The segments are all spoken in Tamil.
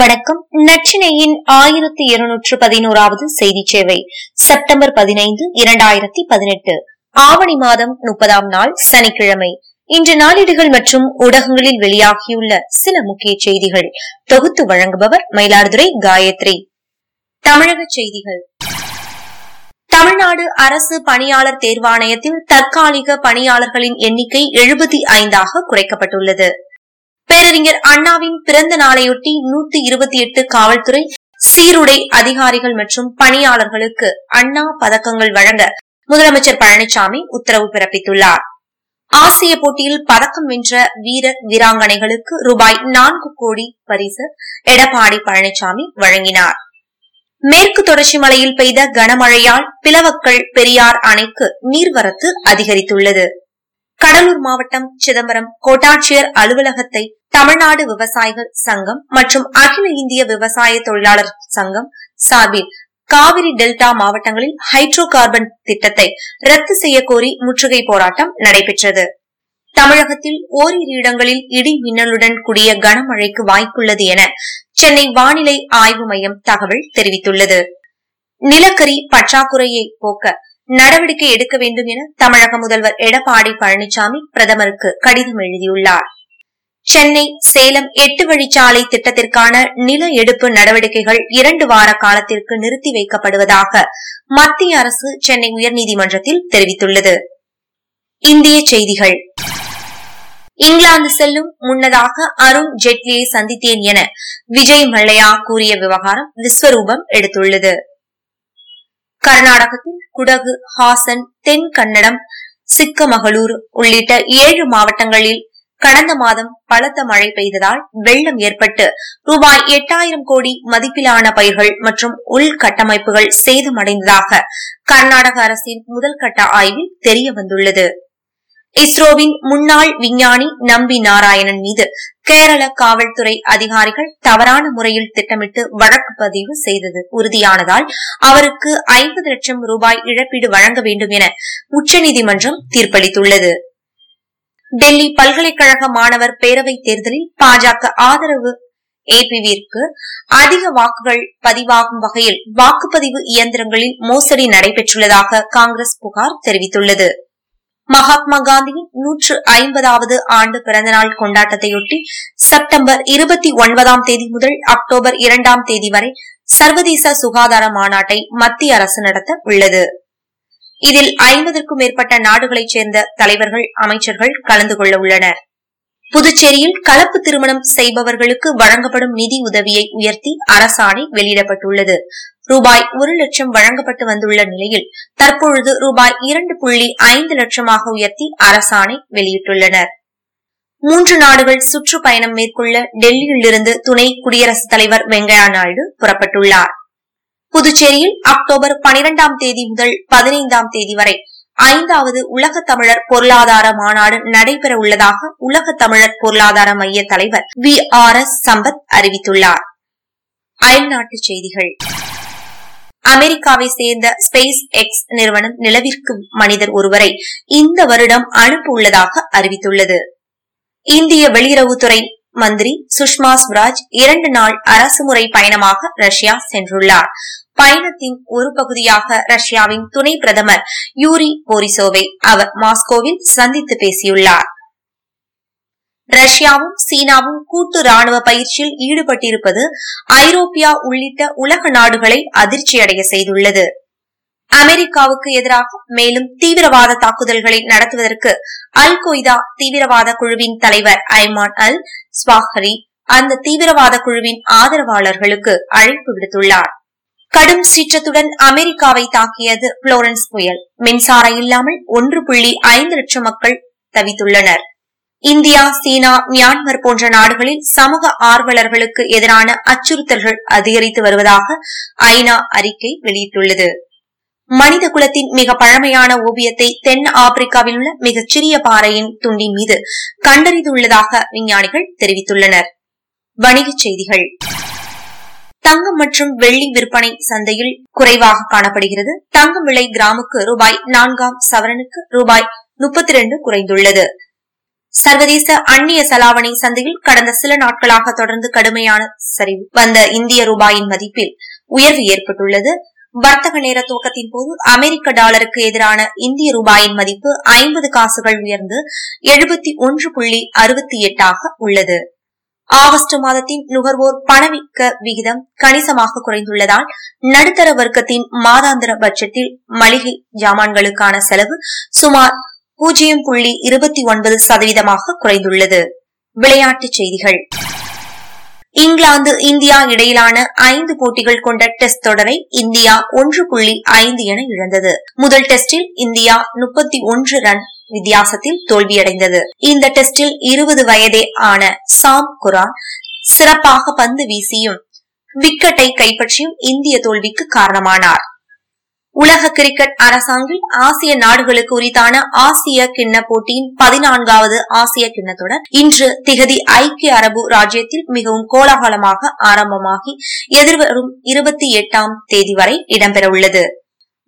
வணக்கம். நச்சினையின் ஆயிரத்தி இருநூற்று பதினோராவது செய்தி சேவை செப்டம்பர் பதினைந்து இரண்டாயிரத்தி பதினெட்டு. ஆவணி மாதம் முப்பதாம் நாள் சனிக்கிழமை. இன்று நாளிடுகள் மற்றும் ஊடகங்களில் வெளியாகியுள்ள சில முக்கிய செய்திகள். தொகுத்து வழங்குபவர் மயிலாடுதுறை காயத்ரி. தமிழக செய்திகள். தமிழ்நாடு அரசு பணியாளர் தேர்வாணையத்தில் தற்காலிக பணியாளர்களின் எண்ணிக்கை எழுபத்தி ஐந்தாக குறைக்கப்பட்டுள்ளது. பேரறிஞர் அண்ணாவின் பிறந்த நாளையொட்டி நூத்தி இருபத்தி எட்டு காவல்துறை சீருடை அதிகாரிகள் மற்றும் பணியாளர்களுக்கு அண்ணா பதக்கங்கள் வழங்க முதலமைச்சர் பழனிசாமி உத்தரவு பிறப்பித்துள்ளார். ஆசிய போட்டியில் பதக்கம் வென்ற வீரர் வீராங்கனைகளுக்கு ரூபாய் நான்கு கோடி பரிசு எடப்பாடி பழனிசாமி வழங்கினார். மேற்கு தொடர்ச்சி மலையில் பெய்த கனமழையால் பிளவக்கல் பெரியார் அணைக்கு நீர்வரத்து அதிகரித்துள்ளது. கடலூர் மாவட்டம் சிதம்பரம் கோட்டாட்சியர் அலுவலகத்தை தமிழ்நாடு விவசாயிகள் சங்கம் மற்றும் அகில இந்திய விவசாய தொழிலாளர் சங்கம் சார்பில் காவிரி டெல்டா மாவட்டங்களில் ஹைட்ரோ கார்பன் திட்டத்தை ரத்து செய்ய கோரி முற்றுகை போராட்டம் நடைபெற்றது. தமிழகத்தில் ஓரிரு இடங்களில் இடி மின்னலுடன் கூடிய கனமழைக்கு வாய்ப்புள்ளது என சென்னை வானிலை ஆய்வு மையம் தகவல் தெரிவித்துள்ளது. நிலக்கரி பற்றாக்குறையை போக்க நடவடிக்கை எடுக்க வேண்டும் என தமிழக முதல்வர் எடப்பாடி பழனிசாமி பிரதமருக்கு கடிதம் எழுதியுள்ளார். சென்னை சேலம் எட்டு வழிச்சாலை திட்டத்திற்கான நில எடுப்பு நடவடிக்கைகள் இரண்டு வார காலத்திற்கு நிறுத்தி வைக்கப்படுவதாக மத்திய அரசு சென்னை உயர்நீதிமன்றத்தில் தெரிவித்துள்ளது. இந்திய செய்திகள். இங்கிலாந்து செல்லும் முன்னதாக அருண் ஜெட்லியை சந்தித்தேன் என விஜய் மல்லையா கூறிய விவகாரம் விஸ்வரூபம் எடுத்துள்ளது. கர்நாடகத்தில் குடகு ஹாசன் தென் கன்னடம் சிக்கமகளூர் உள்ளிட்ட ஏழு மாவட்டங்களில் கடந்த மாதம் பலத்த மழை பெய்ததால் வெள்ளம் ஏற்பட்டு ரூபாய் எட்டாயிரம் கோடி மதிப்பிலான பயிர்கள் மற்றும் உள்கட்டமைப்புகள் சேதமடைந்ததாக கர்நாடக அரசின் முதல் கட்ட ஆய்வில் தெரியவந்துள்ளது. இஸ்ரோவின் முன்னாள் விஞ்ஞானி நம்பி நாராயணன் மீது கேரள காவல்துறை அதிகாரிகள் தவறான முறையில் திட்டமிட்டு வழக்கு பதிவு செய்தது உறுதியானதால் அவருக்கு ஐம்பது லட்சம் ரூபாய் இழப்பீடு வழங்க வேண்டும் என உச்சநீதிமன்றம் தீர்ப்பளித்துள்ளது. டெல்லி பல்கலைக்கழக மாணவர் பேரவைத் தேர்தலில் பாஜக ஆதரவு ஏபிவிற்கு அதிக வாக்குகள் பதிவாகும் வகையில் வாக்குப்பதிவு இயந்திரங்களில் மோசடி நடைபெற்றுள்ளதாக காங்கிரஸ் புகார் தெரிவித்துள்ளது. மகாத்மா காந்தியின் நூற்று ஐம்பதாவது ஆண்டு பிறந்தநாள் கொண்டாட்டத்தையொட்டி செப்டம்பர் இருபத்தி ஒன்பதாம் தேதி முதல் அக்டோபர் இரண்டாம் தேதி வரை சர்வதேச சுகாதார மாநாட்டை மத்திய அரசு நடத்த உள்ளது. இதில் ஐம்பதற்கும் மேற்பட்ட நாடுகளைச் சேர்ந்த தலைவர்கள் அமைச்சர்கள் கலந்து கொள்ள உள்ளனர். புதுச்சேரியில் கலப்பு திருமணம் செய்பவர்களுக்கு வழங்கப்படும் நிதி உதவியை உயர்த்தி அரசாணை வெளியிடப்பட்டுள்ளது. ரூபாய் ஒரு லட்சம் வழங்கப்பட்டு வந்துள்ள நிலையில் தற்பொழுது ரூபாய் இரண்டு புள்ளி ஐந்து லட்சமாக உயர்த்தி அரசாணை வெளியிட்டுள்ளனர். மூன்று நாடுகள் சுற்றுப்பயணம் மேற்கொள்ள டெல்லியிலிருந்து துணை குடியரசுத் தலைவர் வெங்கையா நாயுடு புறப்பட்டுள்ளார். புதுச்சேரியில் அக்டோபர் பனிரெண்டாம் தேதி முதல் பதினைந்தாம் தேதி வரை ஐந்தாவது உலக தமிழர் பொருளாதார மாநாடு நடைபெற உள்ளதாக உலக தமிழர் பொருளாதார மைய தலைவர் வி ஆர் எஸ் சம்பத் அறிவித்துள்ளார். அயல்நாட்டு செய்திகள். அமெரிக்காவை சேர்ந்த ஸ்பேஸ் எக்ஸ் நிறுவனம் நிலவிற்கு மனிதர் ஒருவரை இந்த வருடம் அனுப்ப உள்ளதாக அறிவித்துள்ளது. இந்திய வெளியுறவுத்துறை மந்திரி சுஷ்மா ஸ்வராஜ் இரண்டு நாள் அரசுமுறை பயணமாக ரஷ்யா சென்றுள்ளார். பயணத்தின் ஒரு பகுதியாக ரஷ்யாவின் துணை பிரதமர் யூரி போரிசோவை அவர் மாஸ்கோவில் சந்தித்து பேசியுள்ளார். ரஷ்யாவும் சீனாவும் கூட்டு ராணுவ பயிற்சியில் ஈடுபட்டிருப்பது ஐரோப்பியா உள்ளிட்ட உலக நாடுகளை அதிர்ச்சியடைய செய்துள்ளது. அமெரிக்காவுக்கு எதிராக மேலும் தீவிரவாத தாக்குதல்களை நடத்துவதற்கு அல் கொய்தா தீவிரவாத குழுவின் தலைவர் ஐமான் அல் ஸ்வாஹரி அந்த தீவிரவாத குழுவின் ஆதரவாளர்களுக்கு அழைப்பு விடுத்துள்ளார். கடும் சீற்றத்துடன் அமெரிக்காவை தாக்கியது புளோரன்ஸ் புயல். மின்சாரம் இல்லாமல் ஒன்று புள்ளி ஐந்து லட்சம் மக்கள் தவித்துள்ளனர். இந்தியா சீனா மியான்மர் போன்ற நாடுகளில் சமூக ஆர்வலர்களுக்கு எதிரான அச்சுறுத்தல்கள் அதிகரித்து வருவதாக ஐநா அறிக்கை வெளியிட்டுள்ளது. மனித குலத்தின் மிக பழமையான ஓவியத்தை தென் ஆப்பிரிக்காவில் உள்ள மிகச் சிறிய பாறையின் துண்டின் மீது கண்டறிந்துள்ளதாக விஞ்ஞானிகள் தெரிவித்துள்ளனர். வணிகச் செய்திகள். தங்கம் மற்றும் வெள்ளி விற்பனை சந்தையில் குறைவாக காணப்படுகிறது. தங்கம் விலை கிராமுக்கு ரூபாய் நான்காம் சவரனுக்கு ரூபாய் முப்பத்தி ரெண்டு குறைந்துள்ளது. சர்வதேச அந்நிய செலாவணி சந்தையில் கடந்த சில நாட்களாக தொடர்ந்து கடுமையான சரிவு வந்த இந்திய ரூபாயின் மதிப்பில் உயர்வு ஏற்பட்டுள்ளது. வர்த்தக நேர துவக்கத்தின் போது அமெரிக்க டாலருக்கு எதிரான இந்திய ரூபாயின் மதிப்பு ஐம்பது காசுகள் உயர்ந்து எழுபத்தி ஒன்று புள்ளி அறுபத்தி எட்டாக உள்ளது. ஆகஸ்ட் மாதத்தின் நுகர்வோர் பணவீக்க விகிதம் கணிசமாக குறைந்துள்ளதால் நடுத்தர வர்க்கத்தின் மாதாந்திர பட்ஜெட்டில் மளிகை ஜாமான்களுக்கான செலவு சுமார் பூஜ்ஜியம் புள்ளி இருபத்தி ஒன்பது சதவீதமாக குறைந்துள்ளது. விளையாட்டுச் செய்திகள். இங்கிலாந்து இந்தியா இடையிலான ஐந்து போட்டிகள் கொண்ட டெஸ்ட் தொடரை இந்தியா ஒன்று புள்ளி ஐந்து என இழந்தது. முதல் டெஸ்டில் இந்தியா முப்பத்தி ஒன்று ரன் வித்தியாசத்தில் தோல்வியடைந்தது. இந்த டெஸ்டில் இருபது வயதே ஆன சாம் குரான் சிறப்பாக பந்து வீசியும் விக்கெட்டை கைப்பற்றியும் இந்திய தோல்விக்கு காரணமானார். உலக கிரிக்கெட் அரசாங்கில் ஆசிய நாடுகளுக்கு உரித்தான ஆசிய கிண்ண போட்டியின் பதினான்காவது ஆசிய கிண்ண தொடர் இன்று திகதி ஐக்கிய அரபு ராஜ்யத்தில் மிகவும் கோலாகலமாக ஆரம்பமாகி எதிர்வரும் இருபத்தி எட்டாம் தேதி வரை இடம்பெறவுள்ளது.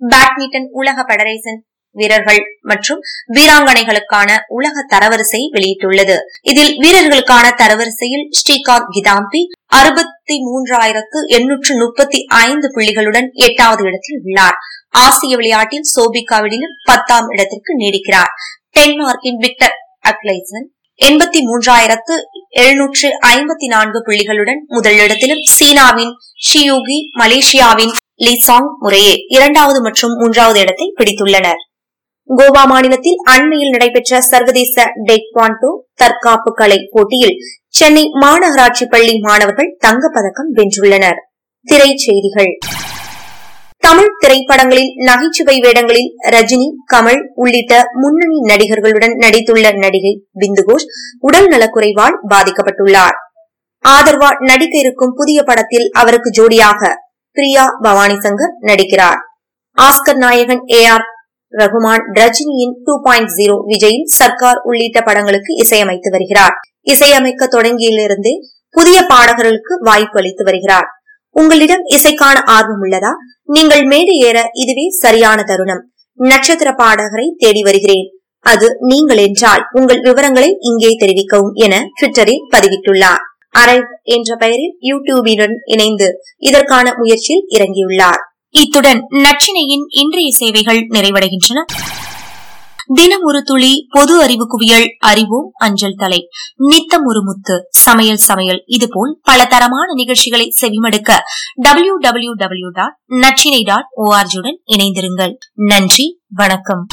பேட்மிண்டன் உலக பெடரேசன் வீரர்கள் மற்றும் வீராங்கனைகளுக்கான உலக தரவரிசை வெளியிட்டுள்ளது. இதில் வீரர்களுக்கான தரவரிசையில் ஸ்ரீகாந்த் கிதாம்பி அறுபத்தி மூன்றாயிரத்து எண்ணூற்று முப்பத்தி ஐந்து புள்ளிகளுடன் எட்டாவது இடத்தில் உள்ளார். ஆசிய விளையாட்டில் சோபிகாவிலும் பத்தாம் இடத்திற்கு நீடிக்கிறார். டென்மார்க்கின் விக்டர் அக்லைசன் எண்பத்தி மூன்றாயிரத்து எழுநூற்று ஐம்பத்தி நான்கு புள்ளிகளுடன் முதலிடத்திலும் சீனாவின் ஷியூகி மலேசியாவின் லிசாங் முறையே இரண்டாவது மற்றும் மூன்றாவது இடத்தை பிடித்துள்ளனர். கோவா மாநிலத்தில் அண்மையில் நடைபெற்ற சர்வதேச டெக்வாண்டோ தற்காப்பு கலை போட்டியில் சென்னை மாநகராட்சி பள்ளி மாணவர்கள் தங்கப்பதக்கம் வென்றுள்ளனர். திரைச்செய்திகள். தமிழ் திரைப்படங்களில் நகைச்சுவை வேடங்களில் ரஜினி கமல் உள்ளிட்ட முன்னணி நடிகர்களுடன் நடித்துள்ள நடிகை பிந்துகோஷ் உடல் நலக்குறைவால் பாதிக்கப்பட்டுள்ளார். ஆதர்வா நடிக்க இருக்கும் புதிய படத்தில் அவருக்கு ஜோடியாக பிரியா பவானி சங்கர் நடிக்கிறார். ஆஸ்கர் நாயகன் ஏ ஆர் ரகுமான் ரஜினியின் டூ பாயிண்ட் ஜீரோ விஜயின் சர்க்கார் உள்ளிட்ட படங்களுக்கு இசையமைத்து வருகிறார். இசையமைக்க தொடங்கியிலிருந்தே புதிய பாடகர்களுக்கு வாய்ப்பு அளித்து வருகிறார். உங்களிடம் இசைக்கான ஆர்வம் உள்ளதா? நீங்கள் மேடை ஏற இதுவே சரியான தருணம். நட்சத்திர பாடகரை தேடி வருகிறேன். அது நீங்கள் என்றால் உங்கள் விவரங்களை இங்கே தெரிவிக்கவும் என ட்விட்டரில் பதிவிட்டுள்ளார். அரைவ் என்ற பெயரில் யூடியூபுடன் இணைந்து இதற்கான முயற்சியில் இறங்கியுள்ளார். இத்துடன் நச்சினையின் இன்றைய சேவைகள் நிறைவடைகின்றன. தினம் ஒரு துளி பொது அறிவு குவியல் அறிவோம் அஞ்சல் தலை. நித்தம் ஒரு முத்து சமையல் சமையல். இதுபோல் பல தரமான நிகழ்ச்சிகளை செவிமடுக்க டபிள்யூ டபிள்யூ டபிள்யூ டாட் நச்சினை டாட் ஓஆர்ஜியுடன் இணைந்திருங்கள். நன்றி வணக்கம்.